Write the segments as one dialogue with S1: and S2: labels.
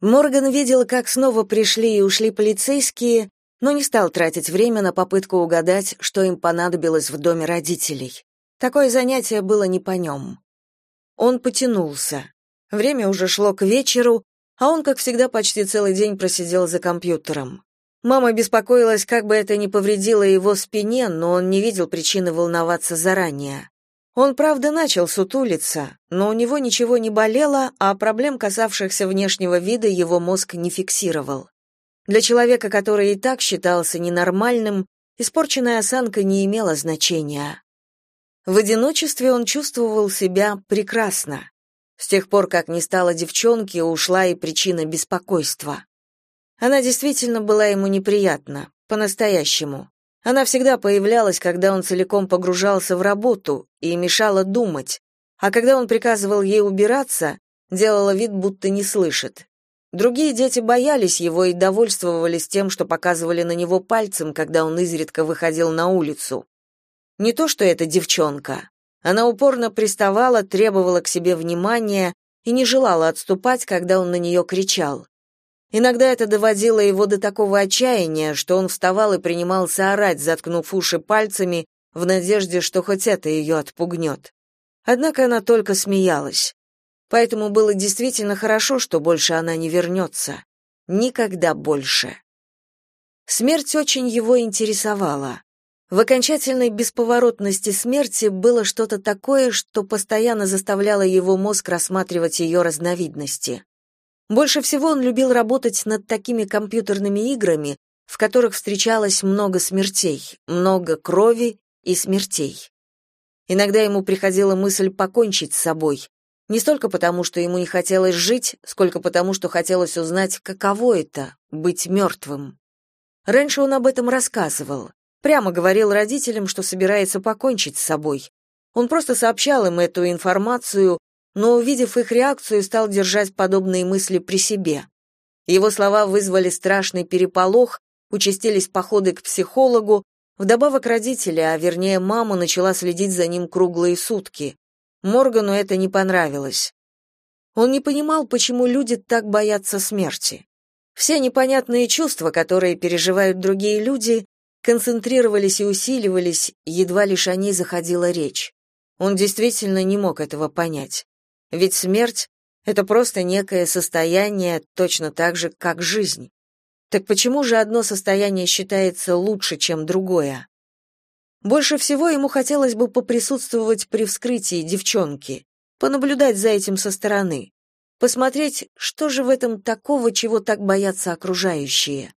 S1: Морган видел, как снова пришли и ушли полицейские, но не стал тратить время на попытку угадать, что им понадобилось в доме родителей. Такое занятие было не по нем. Он потянулся. Время уже шло к вечеру, а он, как всегда, почти целый день просидел за компьютером. Мама беспокоилась, как бы это ни повредило его спине, но он не видел причины волноваться заранее. Он, правда, начал сутулиться, но у него ничего не болело, а проблем, касавшихся внешнего вида, его мозг не фиксировал. Для человека, который и так считался ненормальным, испорченная осанка не имела значения. В одиночестве он чувствовал себя прекрасно. С тех пор, как не стало девчонки, ушла и причина беспокойства. Она действительно была ему неприятна, по-настоящему. Она всегда появлялась, когда он целиком погружался в работу и мешала думать, а когда он приказывал ей убираться, делала вид, будто не слышит. Другие дети боялись его и довольствовались тем, что показывали на него пальцем, когда он изредка выходил на улицу. Не то, что эта девчонка. Она упорно приставала, требовала к себе внимания и не желала отступать, когда он на нее кричал. Иногда это доводило его до такого отчаяния, что он вставал и принимался орать, заткнув уши пальцами, в надежде, что хоть это ее отпугнет. Однако она только смеялась. Поэтому было действительно хорошо, что больше она не вернется. Никогда больше. Смерть очень его интересовала. В окончательной бесповоротности смерти было что-то такое, что постоянно заставляло его мозг рассматривать ее разновидности. Больше всего он любил работать над такими компьютерными играми, в которых встречалось много смертей, много крови и смертей. Иногда ему приходила мысль покончить с собой, не столько потому, что ему не хотелось жить, сколько потому, что хотелось узнать, каково это — быть мертвым. Раньше он об этом рассказывал. Прямо говорил родителям, что собирается покончить с собой. Он просто сообщал им эту информацию, но, увидев их реакцию, стал держать подобные мысли при себе. Его слова вызвали страшный переполох, участились походы к психологу, вдобавок родители, а вернее мама, начала следить за ним круглые сутки. Моргану это не понравилось. Он не понимал, почему люди так боятся смерти. Все непонятные чувства, которые переживают другие люди, концентрировались и усиливались, едва лишь о ней заходила речь. Он действительно не мог этого понять. Ведь смерть — это просто некое состояние, точно так же, как жизнь. Так почему же одно состояние считается лучше, чем другое? Больше всего ему хотелось бы поприсутствовать при вскрытии девчонки, понаблюдать за этим со стороны, посмотреть, что же в этом такого, чего так боятся окружающие.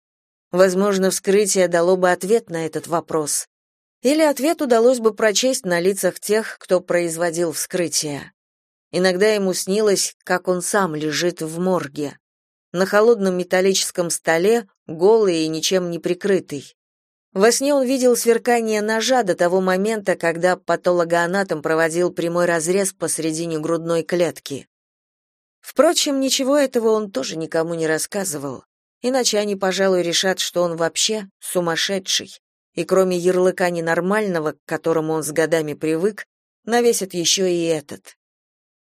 S1: Возможно, вскрытие дало бы ответ на этот вопрос. Или ответ удалось бы прочесть на лицах тех, кто производил вскрытие. Иногда ему снилось, как он сам лежит в морге. На холодном металлическом столе, голый и ничем не прикрытый. Во сне он видел сверкание ножа до того момента, когда патологоанатом проводил прямой разрез посредине грудной клетки. Впрочем, ничего этого он тоже никому не рассказывал, иначе они, пожалуй, решат, что он вообще сумасшедший, и кроме ярлыка ненормального, к которому он с годами привык, навесят еще и этот.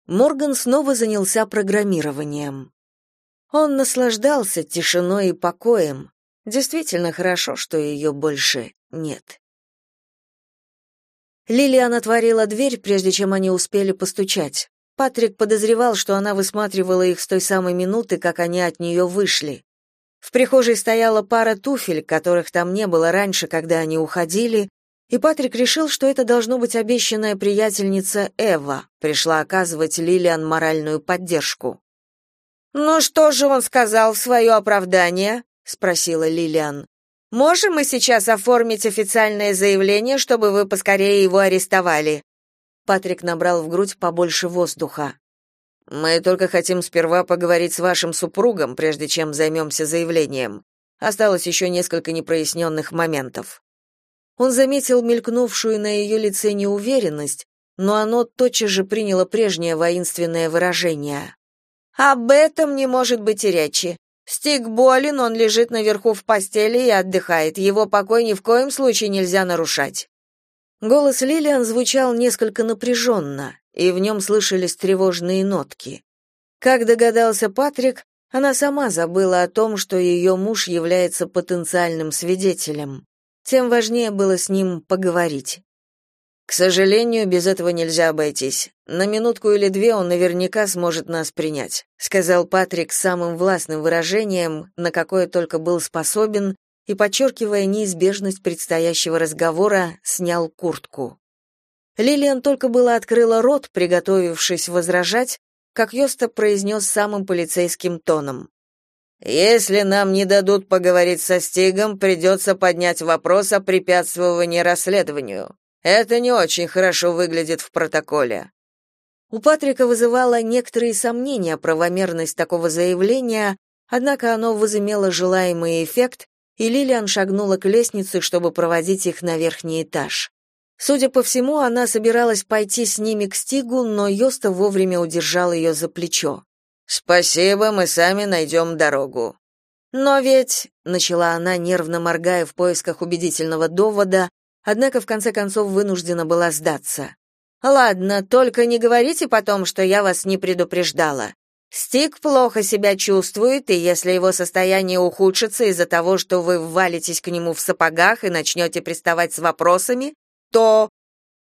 S1: Морган снова занялся программированием. Он наслаждался тишиной и покоем. Действительно хорошо, что ее больше нет. Лилиан отворила дверь, прежде чем они успели постучать. Патрик подозревал, что она высматривала их с той самой минуты, как они от нее вышли. В прихожей стояла пара туфель, которых там не было раньше, когда они уходили, и Патрик решил, что это должно быть обещанная приятельница Эва, пришла оказывать Лилиан моральную поддержку. «Ну что же он сказал в свое оправдание?» — спросила Лилиан. «Можем мы сейчас оформить официальное заявление, чтобы вы поскорее его арестовали?» Патрик набрал в грудь побольше воздуха. «Мы только хотим сперва поговорить с вашим супругом, прежде чем займемся заявлением. Осталось еще несколько непроясненных моментов». Он заметил мелькнувшую на ее лице неуверенность, но оно тотчас же приняло прежнее воинственное выражение. «Об этом не может быть и речи. Стик болен, он лежит наверху в постели и отдыхает. Его покой ни в коем случае нельзя нарушать». Голос Лилиан звучал несколько напряженно, и в нем слышались тревожные нотки. Как догадался Патрик, Она сама забыла о том, что ее муж является потенциальным свидетелем. Тем важнее было с ним поговорить. К сожалению, без этого нельзя обойтись. На минутку или две он наверняка сможет нас принять, сказал Патрик самым властным выражением, на какое только был способен, и подчеркивая неизбежность предстоящего разговора, снял куртку. Лилиан только было открыла рот, приготовившись возражать, как Йоста произнес самым полицейским тоном. «Если нам не дадут поговорить со Стигом, придется поднять вопрос о препятствовании расследованию. Это не очень хорошо выглядит в протоколе». У Патрика вызывало некоторые сомнения правомерность такого заявления, однако оно возымело желаемый эффект, и Лилиан шагнула к лестнице, чтобы проводить их на верхний этаж. Судя по всему, она собиралась пойти с ними к Стигу, но Йоста вовремя удержал ее за плечо. «Спасибо, мы сами найдем дорогу». «Но ведь...» — начала она, нервно моргая в поисках убедительного довода, однако в конце концов вынуждена была сдаться. «Ладно, только не говорите потом, что я вас не предупреждала. Стик плохо себя чувствует, и если его состояние ухудшится из-за того, что вы ввалитесь к нему в сапогах и начнете приставать с вопросами, то...»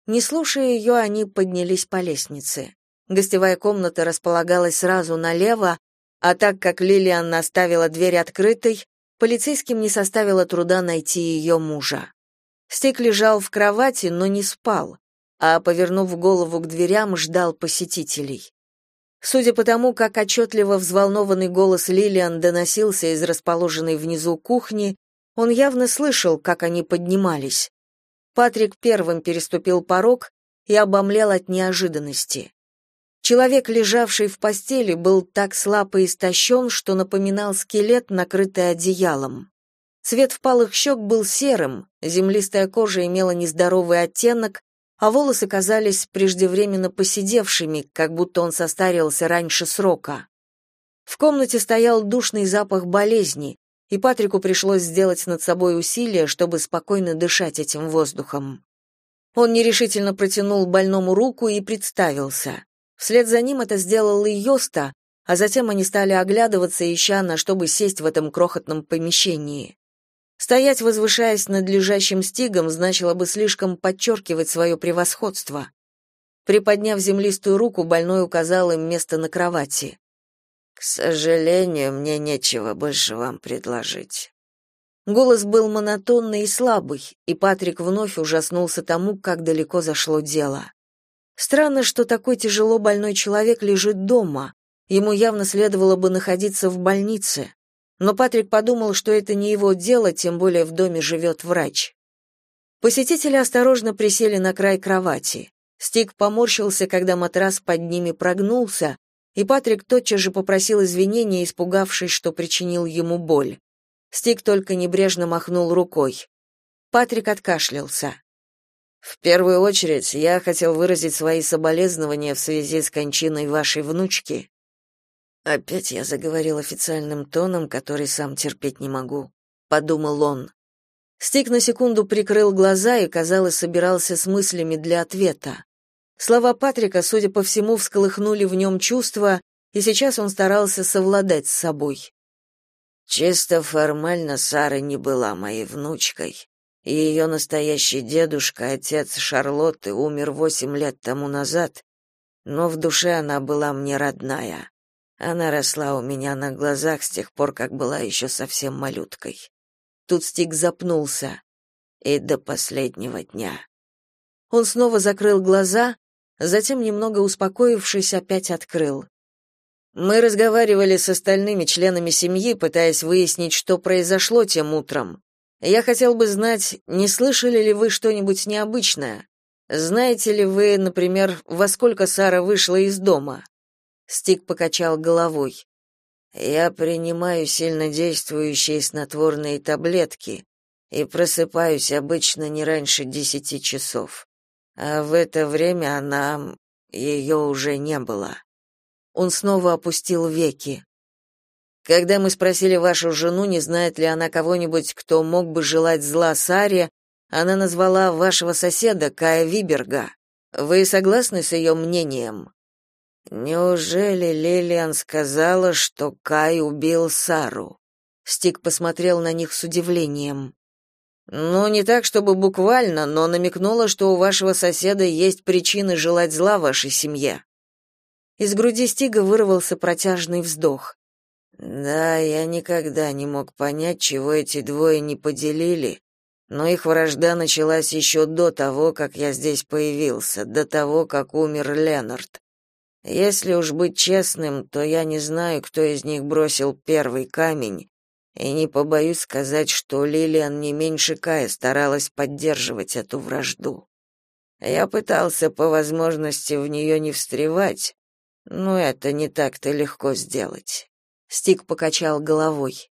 S1: Не слушая ее, они поднялись по лестнице. Гостевая комната располагалась сразу налево, а так как Лилиан оставила дверь открытой, полицейским не составило труда найти ее мужа. Стик лежал в кровати, но не спал, а, повернув голову к дверям, ждал посетителей. Судя по тому, как отчетливо взволнованный голос Лилиан доносился из расположенной внизу кухни, он явно слышал, как они поднимались. Патрик первым переступил порог и обомлел от неожиданности. Человек, лежавший в постели, был так слаб и истощен, что напоминал скелет, накрытый одеялом. Цвет впалых щек был серым, землистая кожа имела нездоровый оттенок, а волосы казались преждевременно поседевшими, как будто он состарился раньше срока. В комнате стоял душный запах болезни, и Патрику пришлось сделать над собой усилие, чтобы спокойно дышать этим воздухом. Он нерешительно протянул больному руку и представился. Вслед за ним это сделал и Йоста, а затем они стали оглядываться, ища на чтобы сесть в этом крохотном помещении. Стоять, возвышаясь над лежащим стигом, значило бы слишком подчеркивать свое превосходство. Приподняв землистую руку, больной указал им место на кровати. К сожалению, мне нечего больше вам предложить. Голос был монотонный и слабый, и Патрик вновь ужаснулся тому, как далеко зашло дело. Странно, что такой тяжело больной человек лежит дома. Ему явно следовало бы находиться в больнице. Но Патрик подумал, что это не его дело, тем более в доме живет врач. Посетители осторожно присели на край кровати. Стик поморщился, когда матрас под ними прогнулся, и Патрик тотчас же попросил извинения, испугавшись, что причинил ему боль. Стик только небрежно махнул рукой. Патрик откашлялся. В первую очередь, я хотел выразить свои соболезнования в связи с кончиной вашей внучки. Опять я заговорил официальным тоном, который сам терпеть не могу, подумал он. Стик на секунду прикрыл глаза и, казалось, собирался с мыслями для ответа. Слова Патрика, судя по всему, всколыхнули в нем чувства, и сейчас он старался совладать с собой. Чисто формально Сара не была моей внучкой. И ее настоящий дедушка, отец Шарлотты, умер восемь лет тому назад, но в душе она была мне родная. Она росла у меня на глазах с тех пор, как была еще совсем малюткой. Тут Стик запнулся. И до последнего дня. Он снова закрыл глаза, затем, немного успокоившись, опять открыл. Мы разговаривали с остальными членами семьи, пытаясь выяснить, что произошло тем утром. Я хотел бы знать, не слышали ли вы что-нибудь необычное? Знаете ли вы, например, во сколько Сара вышла из дома? Стик покачал головой. Я принимаю сильнодействующие снотворные таблетки и просыпаюсь обычно не раньше десяти часов. А в это время она... ее уже не было. Он снова опустил веки. Когда мы спросили вашу жену, не знает ли она кого-нибудь, кто мог бы желать зла Саре, она назвала вашего соседа Кая Виберга. Вы согласны с ее мнением? Неужели Лилиан сказала, что Кай убил Сару? Стик посмотрел на них с удивлением. Ну, не так, чтобы буквально, но намекнула, что у вашего соседа есть причины желать зла вашей семье. Из груди Стига вырвался протяжный вздох. Да, я никогда не мог понять, чего эти двое не поделили, но их вражда началась еще до того, как я здесь появился, до того, как умер Ленард. Если уж быть честным, то я не знаю, кто из них бросил первый камень, и не побоюсь сказать, что Лилиан не меньше Кая старалась поддерживать эту вражду. Я пытался по возможности в нее не встревать, но это не так-то легко сделать. Стик покачал головой.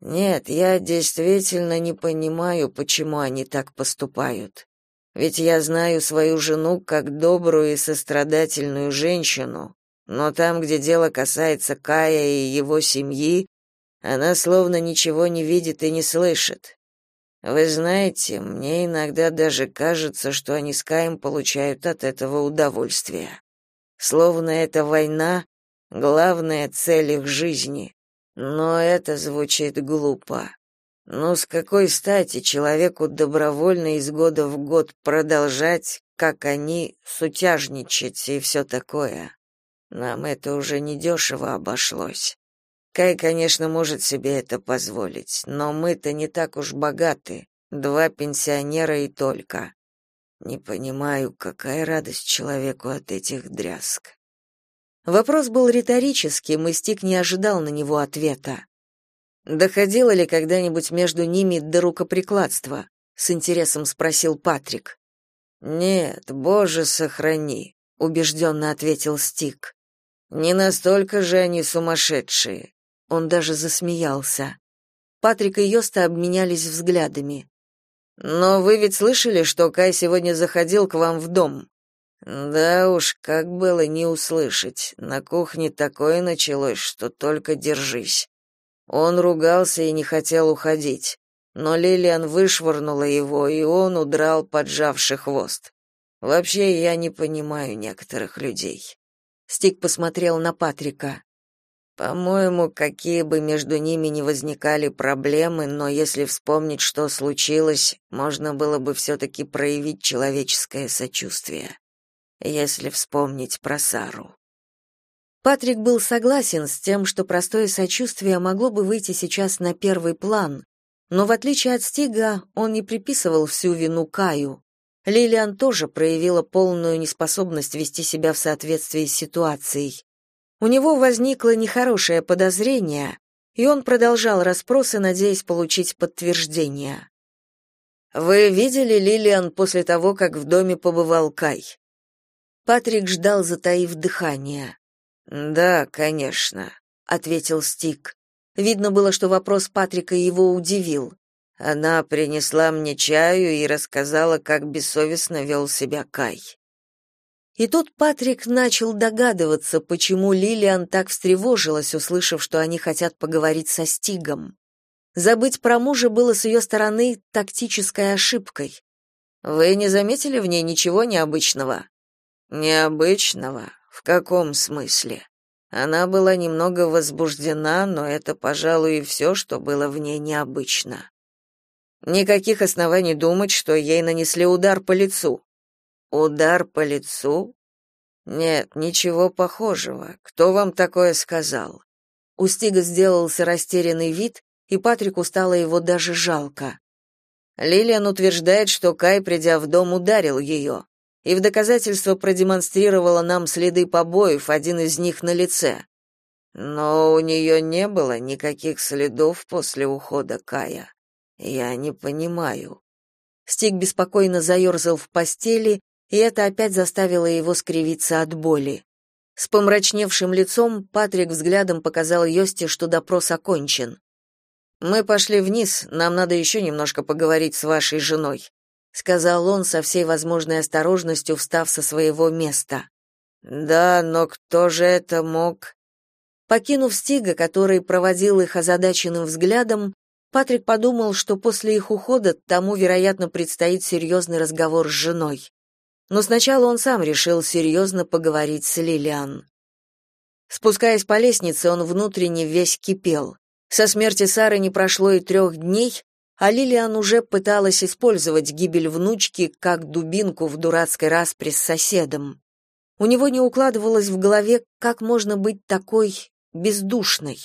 S1: Нет, я действительно не понимаю, почему они так поступают. Ведь я знаю свою жену как добрую и сострадательную женщину, но там, где дело касается Кая и его семьи, она словно ничего не видит и не слышит. Вы знаете, мне иногда даже кажется, что они с Каем получают от этого удовольствие. Словно эта война — главная цель их жизни. Но это звучит глупо. Ну, с какой стати человеку добровольно из года в год продолжать, как они, сутяжничать и все такое? Нам это уже недешево обошлось. Кай, конечно, может себе это позволить, но мы-то не так уж богаты, два пенсионера и только. Не понимаю, какая радость человеку от этих дрязг. Вопрос был риторическим, и Стик не ожидал на него ответа. Доходило ли когда-нибудь между ними до рукоприкладства? с интересом спросил Патрик. Нет, Боже, сохрани, убежденно ответил Стик. Не настолько же они сумасшедшие. Он даже засмеялся. Патрик и Йоста обменялись взглядами. Но вы ведь слышали, что Кай сегодня заходил к вам в дом? Да уж, как было не услышать. На кухне такое началось, что только держись. Он ругался и не хотел уходить, но Лилиан вышвырнула его, и он удрал, поджавший хвост. Вообще я не понимаю некоторых людей. Стик посмотрел на Патрика. По-моему, какие бы между ними ни возникали проблемы, но если вспомнить, что случилось, можно было бы все-таки проявить человеческое сочувствие. Если вспомнить про Сару. Патрик был согласен с тем, что простое сочувствие могло бы выйти сейчас на первый план, но в отличие от Стига, он не приписывал всю вину Каю. Лилиан тоже проявила полную неспособность вести себя в соответствии с ситуацией. У него возникло нехорошее подозрение, и он продолжал расспросы, надеясь получить подтверждение. Вы видели Лилиан после того, как в доме побывал Кай? Патрик ждал, затаив дыхание. Да, конечно, ответил Стик. Видно было, что вопрос Патрика его удивил. Она принесла мне чаю и рассказала, как бессовестно вел себя Кай. И тут Патрик начал догадываться, почему Лилиан так встревожилась, услышав, что они хотят поговорить со Стигом. Забыть про мужа было с ее стороны тактической ошибкой. Вы не заметили в ней ничего необычного? Необычного? В каком смысле? Она была немного возбуждена, но это, пожалуй, и все, что было в ней необычно. Никаких оснований думать, что ей нанесли удар по лицу. Удар по лицу? Нет, ничего похожего. Кто вам такое сказал? У Стига сделался растерянный вид, и Патрику стало его даже жалко. Лилиан утверждает, что Кай, придя в дом, ударил ее и в доказательство продемонстрировала нам следы побоев, один из них на лице. Но у нее не было никаких следов после ухода Кая. Я не понимаю. Стик беспокойно заерзал в постели, и это опять заставило его скривиться от боли. С помрачневшим лицом Патрик взглядом показал Йости, что допрос окончен. Мы пошли вниз, нам надо еще немножко поговорить с вашей женой сказал он со всей возможной осторожностью, встав со своего места. Да, но кто же это мог? Покинув Стига, который проводил их озадаченным взглядом, Патрик подумал, что после их ухода тому, вероятно, предстоит серьезный разговор с женой. Но сначала он сам решил серьезно поговорить с Лилиан. Спускаясь по лестнице, он внутренне весь кипел. Со смерти Сары не прошло и трех дней, а Лилиан уже пыталась использовать гибель внучки как дубинку в дурацкой распре с соседом. У него не укладывалось в голове, как можно быть такой бездушной.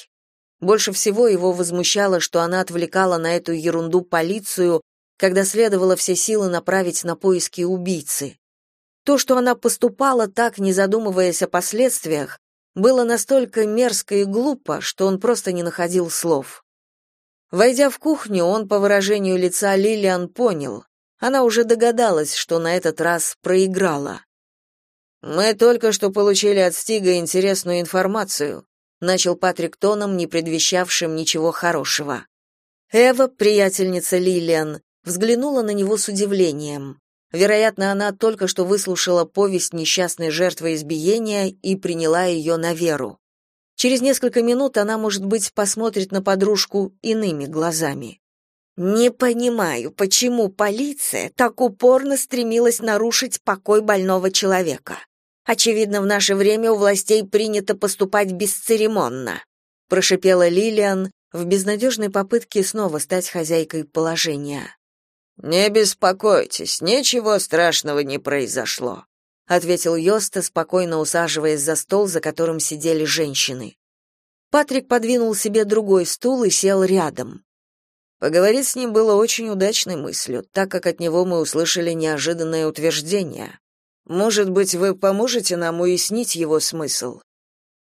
S1: Больше всего его возмущало, что она отвлекала на эту ерунду полицию, когда следовало все силы направить на поиски убийцы. То, что она поступала так, не задумываясь о последствиях, было настолько мерзко и глупо, что он просто не находил слов. Войдя в кухню, он по выражению лица Лилиан понял. Она уже догадалась, что на этот раз проиграла. «Мы только что получили от Стига интересную информацию», начал Патрик тоном, не предвещавшим ничего хорошего. Эва, приятельница Лилиан, взглянула на него с удивлением. Вероятно, она только что выслушала повесть несчастной жертвы избиения и приняла ее на веру. Через несколько минут она, может быть, посмотрит на подружку иными глазами. Не понимаю, почему полиция так упорно стремилась нарушить покой больного человека. Очевидно, в наше время у властей принято поступать бесцеремонно, прошипела Лилиан в безнадежной попытке снова стать хозяйкой положения. Не беспокойтесь, ничего страшного не произошло, ответил Йоста, спокойно усаживаясь за стол, за которым сидели женщины. Патрик подвинул себе другой стул и сел рядом. Поговорить с ним было очень удачной мыслью, так как от него мы услышали неожиданное утверждение. Может быть, вы поможете нам уяснить его смысл?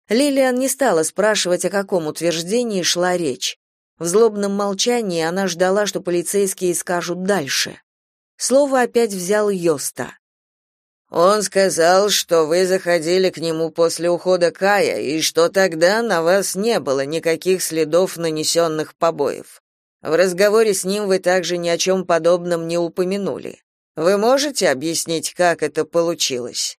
S1: Лилиан не стала спрашивать, о каком утверждении шла речь. В злобном молчании она ждала, что полицейские скажут дальше. Слово опять взял Йоста. Он сказал, что вы заходили к нему после ухода Кая и что тогда на вас не было никаких следов нанесенных побоев. В разговоре с ним вы также ни о чем подобном не упомянули. Вы можете объяснить, как это получилось?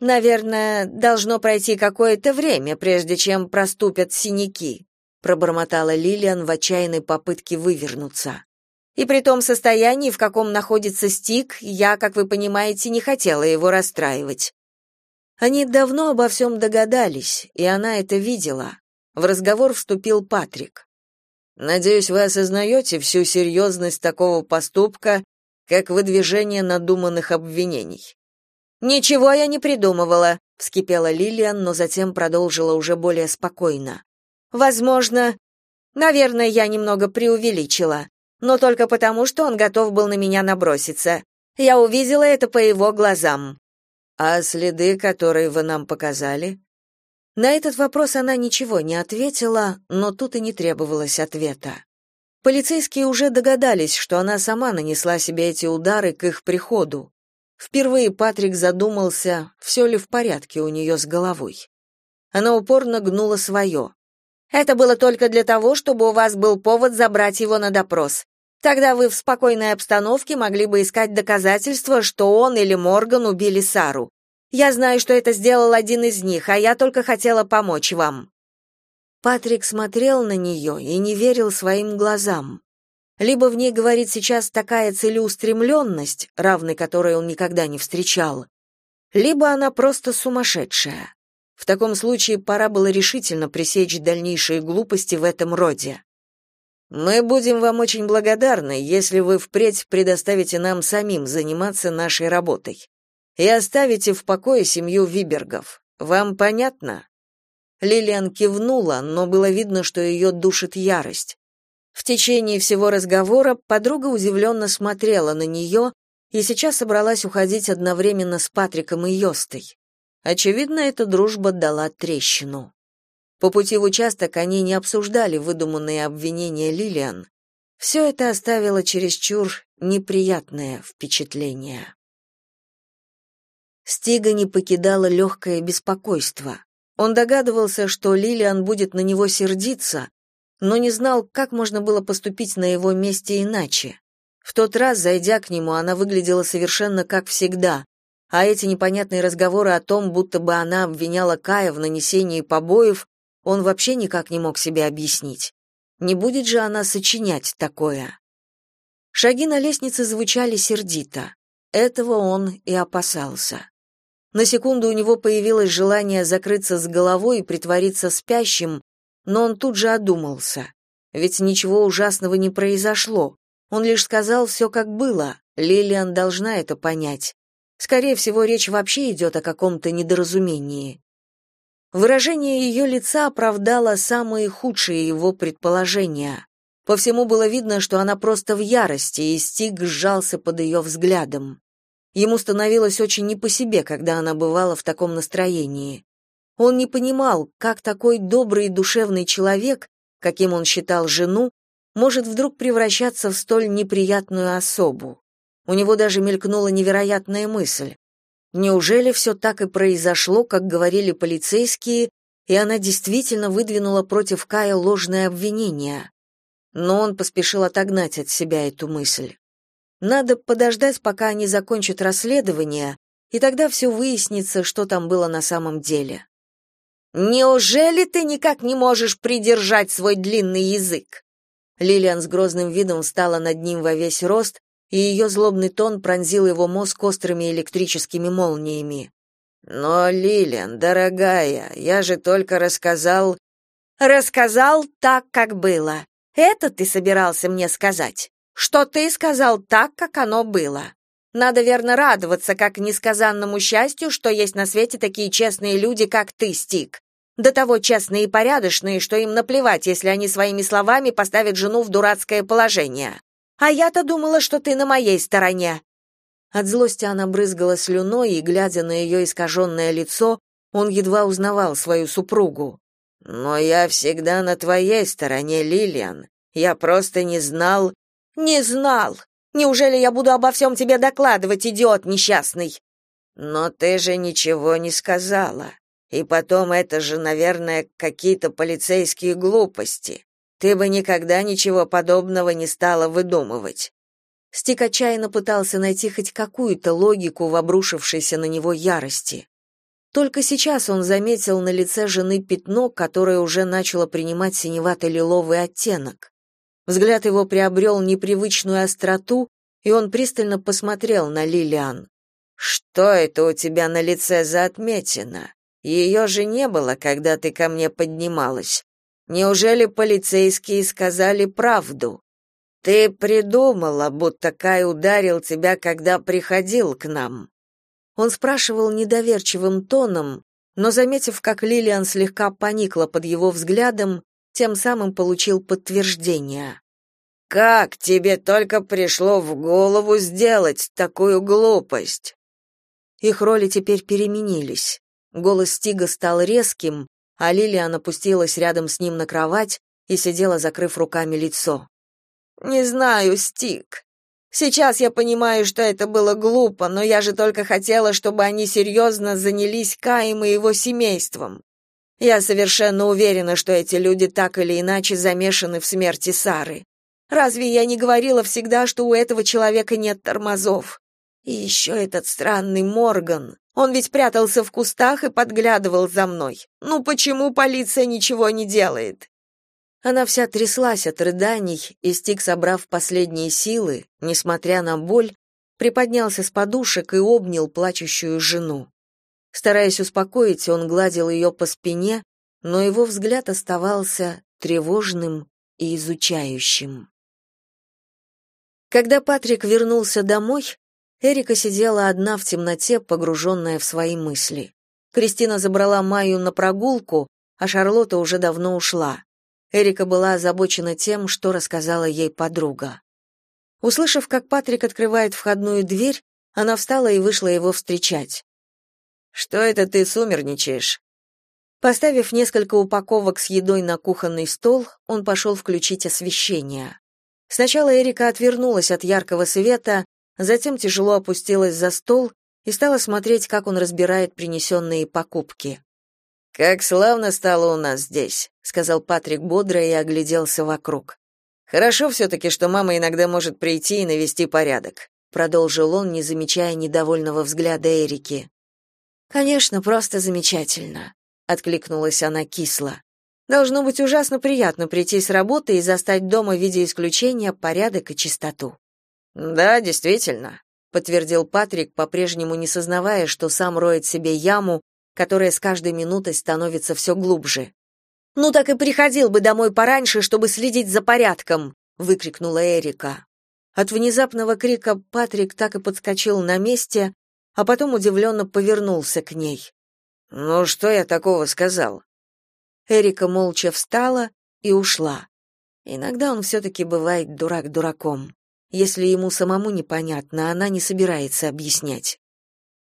S1: Наверное, должно пройти какое-то время, прежде чем проступят синяки, пробормотала Лилиан в отчаянной попытке вывернуться. И при том состоянии, в каком находится Стик, я, как вы понимаете, не хотела его расстраивать. Они давно обо всем догадались, и она это видела. В разговор вступил Патрик. Надеюсь, вы осознаете всю серьезность такого поступка, как выдвижение надуманных обвинений. Ничего я не придумывала, вскипела Лилиан, но затем продолжила уже более спокойно. Возможно, наверное, я немного преувеличила, но только потому, что он готов был на меня наброситься. Я увидела это по его глазам. А следы, которые вы нам показали? На этот вопрос она ничего не ответила, но тут и не требовалось ответа. Полицейские уже догадались, что она сама нанесла себе эти удары к их приходу. Впервые Патрик задумался, все ли в порядке у нее с головой. Она упорно гнула свое. Это было только для того, чтобы у вас был повод забрать его на допрос. Тогда вы в спокойной обстановке могли бы искать доказательства, что он или Морган убили Сару. Я знаю, что это сделал один из них, а я только хотела помочь вам. Патрик смотрел на нее и не верил своим глазам. Либо в ней говорит сейчас такая целеустремленность, равной которой он никогда не встречал, либо она просто сумасшедшая. В таком случае пора было решительно пресечь дальнейшие глупости в этом роде. Мы будем вам очень благодарны, если вы впредь предоставите нам самим заниматься нашей работой и оставите в покое семью Вибергов. Вам понятно? Лилиан кивнула, но было видно, что ее душит ярость. В течение всего разговора подруга удивленно смотрела на нее и сейчас собралась уходить одновременно с Патриком и Йостой. Очевидно, эта дружба дала трещину. По пути в участок они не обсуждали выдуманные обвинения Лилиан. Все это оставило чересчур неприятное впечатление. Стига не покидало легкое беспокойство. Он догадывался, что Лилиан будет на него сердиться, но не знал, как можно было поступить на его месте иначе. В тот раз, зайдя к нему, она выглядела совершенно как всегда, а эти непонятные разговоры о том, будто бы она обвиняла Кая в нанесении побоев, он вообще никак не мог себе объяснить. Не будет же она сочинять такое. Шаги на лестнице звучали сердито. Этого он и опасался. На секунду у него появилось желание закрыться с головой и притвориться спящим, но он тут же одумался. Ведь ничего ужасного не произошло. Он лишь сказал все как было. Лилиан должна это понять. Скорее всего, речь вообще идет о каком-то недоразумении. Выражение ее лица оправдало самые худшие его предположения. По всему было видно, что она просто в ярости, и Стиг сжался под ее взглядом. Ему становилось очень не по себе, когда она бывала в таком настроении. Он не понимал, как такой добрый и душевный человек, каким он считал жену, может вдруг превращаться в столь неприятную особу. У него даже мелькнула невероятная мысль. Неужели все так и произошло, как говорили полицейские, и она действительно выдвинула против Кая ложное обвинение? но он поспешил отогнать от себя эту мысль. Надо подождать, пока они закончат расследование, и тогда все выяснится, что там было на самом деле. Неужели ты никак не можешь придержать свой длинный язык? Лилиан с грозным видом встала над ним во весь рост, и ее злобный тон пронзил его мозг острыми электрическими молниями. Но, Лилиан, дорогая, я же только рассказал рассказал так, как было. Это ты собирался мне сказать? Что ты сказал так, как оно было? Надо верно радоваться как несказанному счастью, что есть на свете такие честные люди, как ты, Стик. До того честные и порядочные, что им наплевать, если они своими словами поставят жену в дурацкое положение. А я-то думала, что ты на моей стороне. От злости она брызгала слюной, и, глядя на ее искаженное лицо, он едва узнавал свою супругу. Но я всегда на твоей стороне, Лилиан. Я просто не знал, не знал. Неужели я буду обо всем тебе докладывать, идиот несчастный? Но ты же ничего не сказала. И потом это же, наверное, какие-то полицейские глупости. Ты бы никогда ничего подобного не стала выдумывать. Стик отчаянно пытался найти хоть какую-то логику в обрушившейся на него ярости. Только сейчас он заметил на лице жены пятно, которое уже начало принимать синевато-лиловый оттенок. Взгляд его приобрел непривычную остроту, и он пристально посмотрел на Лилиан. «Что это у тебя на лице за отметина? Ее же не было, когда ты ко мне поднималась. Неужели полицейские сказали правду? Ты придумала, будто Кай ударил тебя, когда приходил к нам». Он спрашивал недоверчивым тоном, но, заметив, как Лилиан слегка поникла под его взглядом, тем самым получил подтверждение. «Как тебе только пришло в голову сделать такую глупость?» Их роли теперь переменились. Голос Стига стал резким, а Лилиан опустилась рядом с ним на кровать и сидела, закрыв руками лицо. «Не знаю, Стиг. Сейчас я понимаю, что это было глупо, но я же только хотела, чтобы они серьезно занялись Каем и его семейством. Я совершенно уверена, что эти люди так или иначе замешаны в смерти Сары. Разве я не говорила всегда, что у этого человека нет тормозов? И еще этот странный Морган. Он ведь прятался в кустах и подглядывал за мной. Ну почему полиция ничего не делает? Она вся тряслась от рыданий, и Стик, собрав последние силы, несмотря на боль, приподнялся с подушек и обнял плачущую жену. Стараясь успокоить, он гладил ее по спине, но его взгляд оставался тревожным и изучающим. Когда Патрик вернулся домой, Эрика сидела одна в темноте, погруженная в свои мысли. Кристина забрала Майю на прогулку, а Шарлотта уже давно ушла. Эрика была озабочена тем, что рассказала ей подруга. Услышав, как Патрик открывает входную дверь, она встала и вышла его встречать. «Что это ты сумерничаешь?» Поставив несколько упаковок с едой на кухонный стол, он пошел включить освещение. Сначала Эрика отвернулась от яркого света, затем тяжело опустилась за стол и стала смотреть, как он разбирает принесенные покупки. Как славно стало у нас здесь, сказал Патрик бодро и огляделся вокруг. Хорошо все таки что мама иногда может прийти и навести порядок, продолжил он, не замечая недовольного взгляда Эрики. Конечно, просто замечательно, откликнулась она кисло. Должно быть ужасно приятно прийти с работы и застать дома в виде исключения порядок и чистоту. Да, действительно. подтвердил Патрик, по-прежнему не сознавая, что сам роет себе яму, которая с каждой минутой становится все глубже. Ну так и приходил бы домой пораньше, чтобы следить за порядком, выкрикнула Эрика. От внезапного крика Патрик так и подскочил на месте, а потом удивленно повернулся к ней. «Ну, что я такого сказал?» Эрика молча встала и ушла. Иногда он все-таки бывает дурак дураком. Если ему самому непонятно, она не собирается объяснять.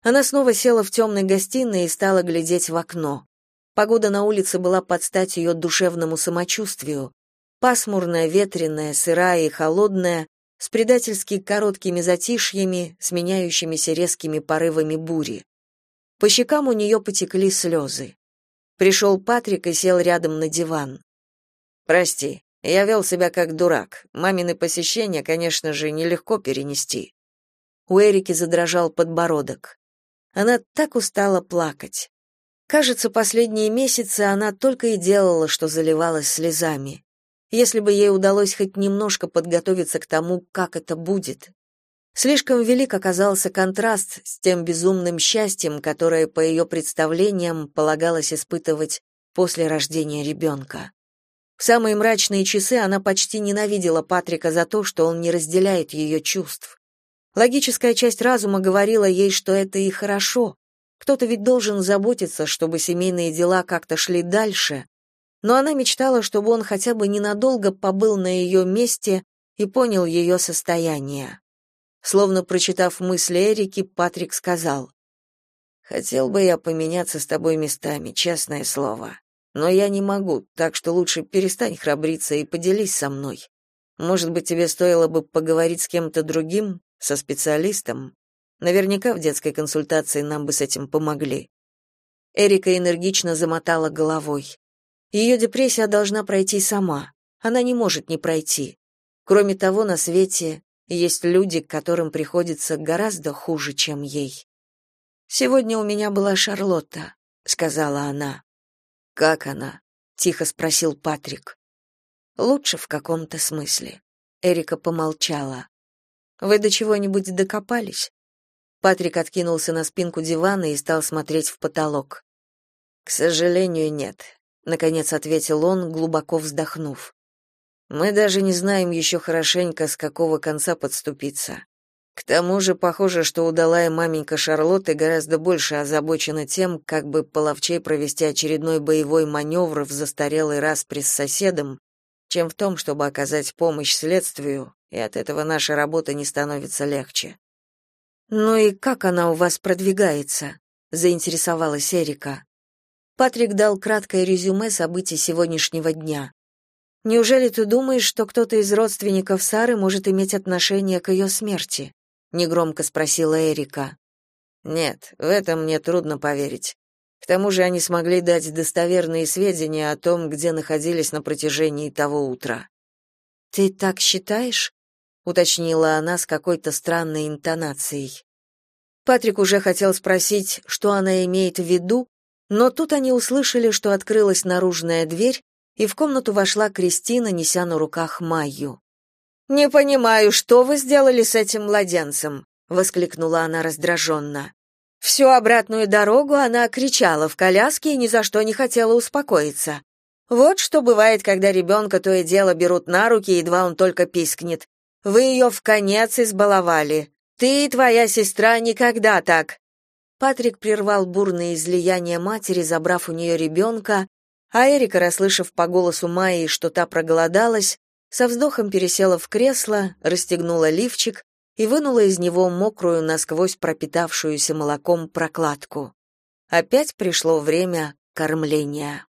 S1: Она снова села в темной гостиной и стала глядеть в окно. Погода на улице была под стать ее душевному самочувствию. Пасмурная, ветреная, сырая и холодная, с предательски короткими затишьями, сменяющимися резкими порывами бури. По щекам у нее потекли слезы. Пришел Патрик и сел рядом на диван. «Прости, я вел себя как дурак. Мамины посещения, конечно же, нелегко перенести». У Эрики задрожал подбородок. Она так устала плакать. Кажется, последние месяцы она только и делала, что заливалась слезами если бы ей удалось хоть немножко подготовиться к тому, как это будет. Слишком велик оказался контраст с тем безумным счастьем, которое, по ее представлениям, полагалось испытывать после рождения ребенка. В самые мрачные часы она почти ненавидела Патрика за то, что он не разделяет ее чувств. Логическая часть разума говорила ей, что это и хорошо. Кто-то ведь должен заботиться, чтобы семейные дела как-то шли дальше, но она мечтала, чтобы он хотя бы ненадолго побыл на ее месте и понял ее состояние. Словно прочитав мысли Эрики, Патрик сказал: "Хотел бы я поменяться с тобой местами, честное слово, но я не могу, так что лучше перестань храбриться и поделись со мной. Может быть, тебе стоило бы поговорить с кем-то другим, со специалистом? Наверняка в детской консультации нам бы с этим помогли". Эрика энергично замотала головой. Ее депрессия должна пройти сама. Она не может не пройти. Кроме того, на свете есть люди, которым приходится гораздо хуже, чем ей. Сегодня у меня была Шарлотта, сказала она. Как она? тихо спросил Патрик. Лучше в каком-то смысле. Эрика помолчала. Вы до чего-нибудь докопались? Патрик откинулся на спинку дивана и стал смотреть в потолок. К сожалению, нет наконец ответил он, глубоко вздохнув. Мы даже не знаем еще хорошенько, с какого конца подступиться. К тому же, похоже, что удалая маменька Шарлотты гораздо больше озабочена тем, как бы половчей провести очередной боевой маневр в застарелый распри с соседом, чем в том, чтобы оказать помощь следствию, и от этого наша работа не становится легче. «Ну и как она у вас продвигается?» — заинтересовалась Эрика. Патрик дал краткое резюме событий сегодняшнего дня. Неужели ты думаешь, что кто-то из родственников Сары может иметь отношение к ее смерти? Негромко спросила Эрика. Нет, в этом мне трудно поверить. К тому же они смогли дать достоверные сведения о том, где находились на протяжении того утра. Ты так считаешь? уточнила она с какой-то странной интонацией. Патрик уже хотел спросить, что она имеет в виду, но тут они услышали, что открылась наружная дверь, и в комнату вошла Кристина, неся на руках Майю. «Не понимаю, что вы сделали с этим младенцем?» — воскликнула она раздраженно. Всю обратную дорогу она кричала в коляске и ни за что не хотела успокоиться. Вот что бывает, когда ребенка то и дело берут на руки, едва он только пискнет. Вы ее в конец избаловали. Ты и твоя сестра никогда так. Патрик прервал бурные излияния матери, забрав у нее ребенка, а Эрика, расслышав по голосу Майи, что та проголодалась, со вздохом пересела в кресло, расстегнула лифчик и вынула из него мокрую, насквозь пропитавшуюся молоком прокладку. Опять пришло время кормления.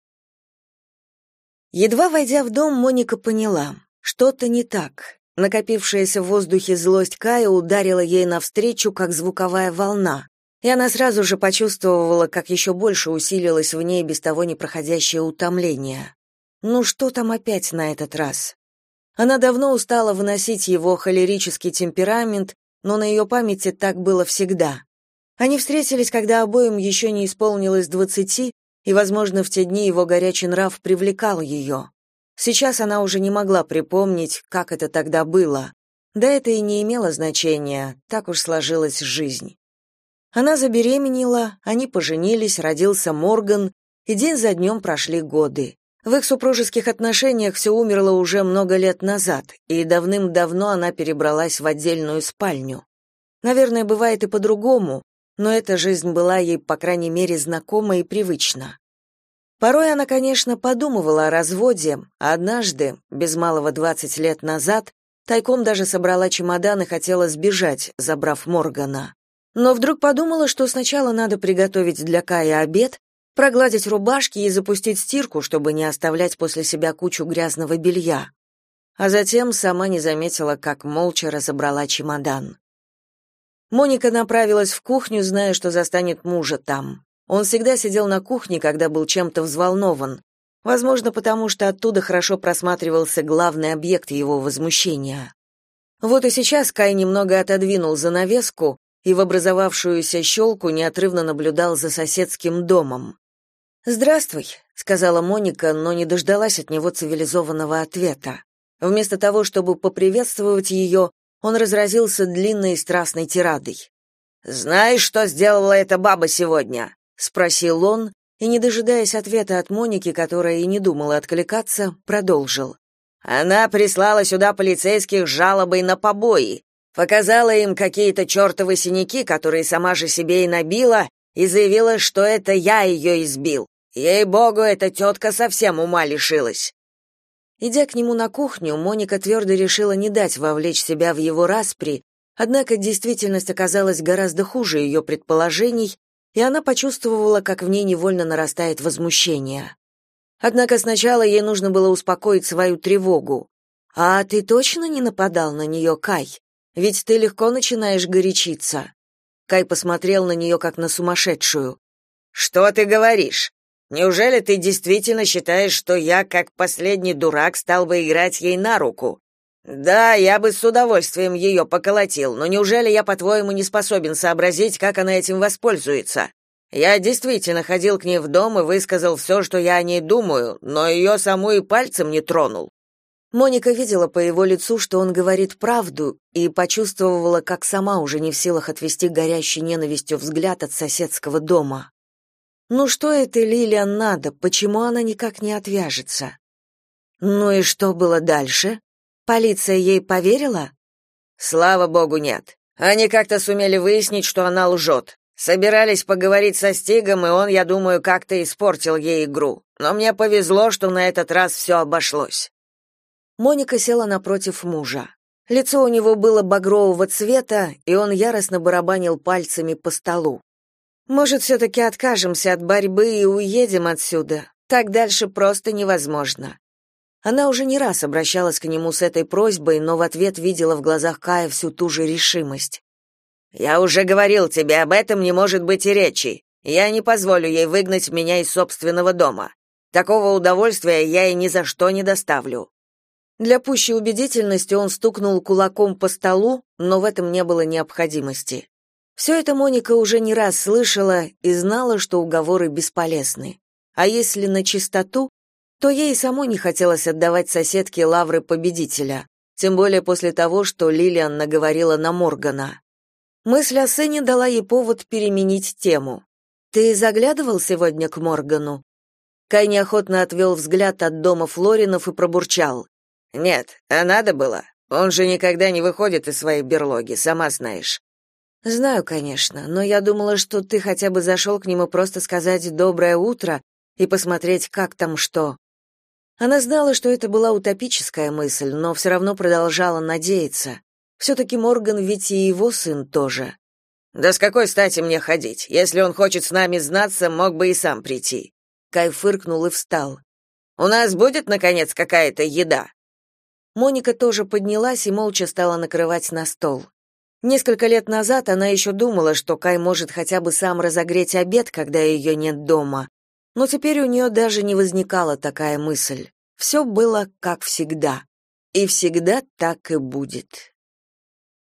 S1: Едва войдя в дом, Моника поняла, что-то не так. Накопившаяся в воздухе злость Кая ударила ей навстречу, как звуковая волна и она сразу же почувствовала, как еще больше усилилось в ней без того непроходящее утомление. Ну что там опять на этот раз? Она давно устала выносить его холерический темперамент, но на ее памяти так было всегда. Они встретились, когда обоим еще не исполнилось двадцати, и, возможно, в те дни его горячий нрав привлекал ее. Сейчас она уже не могла припомнить, как это тогда было. Да это и не имело значения, так уж сложилась жизнь. Она забеременела, они поженились, родился Морган, и день за днем прошли годы. В их супружеских отношениях все умерло уже много лет назад, и давным-давно она перебралась в отдельную спальню. Наверное, бывает и по-другому, но эта жизнь была ей, по крайней мере, знакома и привычна. Порой она, конечно, подумывала о разводе, а однажды, без малого 20 лет назад, тайком даже собрала чемодан и хотела сбежать, забрав Моргана. Но вдруг подумала, что сначала надо приготовить для Кая обед, прогладить рубашки и запустить стирку, чтобы не оставлять после себя кучу грязного белья. А затем сама не заметила, как молча разобрала чемодан. Моника направилась в кухню, зная, что застанет мужа там. Он всегда сидел на кухне, когда был чем-то взволнован. Возможно, потому что оттуда хорошо просматривался главный объект его возмущения. Вот и сейчас Кай немного отодвинул занавеску и в образовавшуюся щелку неотрывно наблюдал за соседским домом. «Здравствуй», — сказала Моника, но не дождалась от него цивилизованного ответа. Вместо того, чтобы поприветствовать ее, он разразился длинной и страстной тирадой. «Знаешь, что сделала эта баба сегодня?» — спросил он, и, не дожидаясь ответа от Моники, которая и не думала откликаться, продолжил. «Она прислала сюда полицейских с жалобой на побои, показала им какие-то чертовы синяки, которые сама же себе и набила, и заявила, что это я ее избил. Ей-богу, эта тетка совсем ума лишилась. Идя к нему на кухню, Моника твердо решила не дать вовлечь себя в его распри, однако действительность оказалась гораздо хуже ее предположений, и она почувствовала, как в ней невольно нарастает возмущение. Однако сначала ей нужно было успокоить свою тревогу. «А ты точно не нападал на нее, Кай? Ведь ты легко начинаешь горячиться». Кай посмотрел на нее, как на сумасшедшую. «Что ты говоришь? Неужели ты действительно считаешь, что я, как последний дурак, стал бы играть ей на руку? Да, я бы с удовольствием ее поколотил, но неужели я, по-твоему, не способен сообразить, как она этим воспользуется? Я действительно ходил к ней в дом и высказал все, что я о ней думаю, но ее саму и пальцем не тронул. Моника видела по его лицу, что он говорит правду, и почувствовала, как сама уже не в силах отвести горящий ненавистью взгляд от соседского дома. Ну что это Лилиан надо? Почему она никак не отвяжется? Ну и что было дальше? Полиция ей поверила? Слава богу, нет. Они как-то сумели выяснить, что она лжет. Собирались поговорить со Стигом, и он, я думаю, как-то испортил ей игру. Но мне повезло, что на этот раз все обошлось. Моника села напротив мужа. Лицо у него было багрового цвета, и он яростно барабанил пальцами по столу. Может, все таки откажемся от борьбы и уедем отсюда? Так дальше просто невозможно. Она уже не раз обращалась к нему с этой просьбой, но в ответ видела в глазах Кая всю ту же решимость. Я уже говорил тебе, об этом не может быть и речи. Я не позволю ей выгнать меня из собственного дома. Такого удовольствия я ей ни за что не доставлю. Для пущей убедительности он стукнул кулаком по столу, но в этом не было необходимости. Все это Моника уже не раз слышала и знала, что уговоры бесполезны. А если на чистоту, то ей самой не хотелось отдавать соседке лавры победителя, тем более после того, что Лилиан наговорила на Моргана. Мысль о сыне дала ей повод переменить тему. «Ты заглядывал сегодня к Моргану?» Кай неохотно отвел взгляд от дома Флоринов и пробурчал. Нет, а надо было. Он же никогда не выходит из своей берлоги, сама знаешь. Знаю, конечно, но я думала, что ты хотя бы зашел к нему просто сказать доброе утро и посмотреть, как там что. Она знала, что это была утопическая мысль, но все равно продолжала надеяться. все-таки Морган ведь и его сын тоже. Да с какой стати мне ходить? Если он хочет с нами знаться, мог бы и сам прийти. Кай фыркнул и встал. У нас будет наконец какая-то еда. Моника тоже поднялась и молча стала накрывать на стол. Несколько лет назад она еще думала, что Кай может хотя бы сам разогреть обед, когда ее нет дома. Но теперь у нее даже не возникала такая мысль. Все было как всегда. И всегда так и будет.